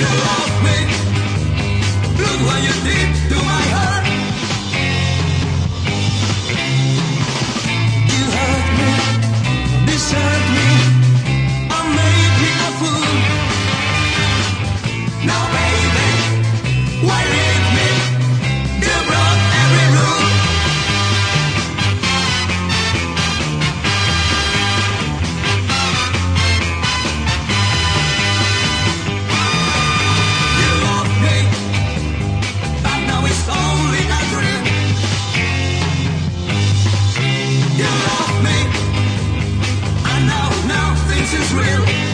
You lost me. Look what you did to my heart. Isso is real.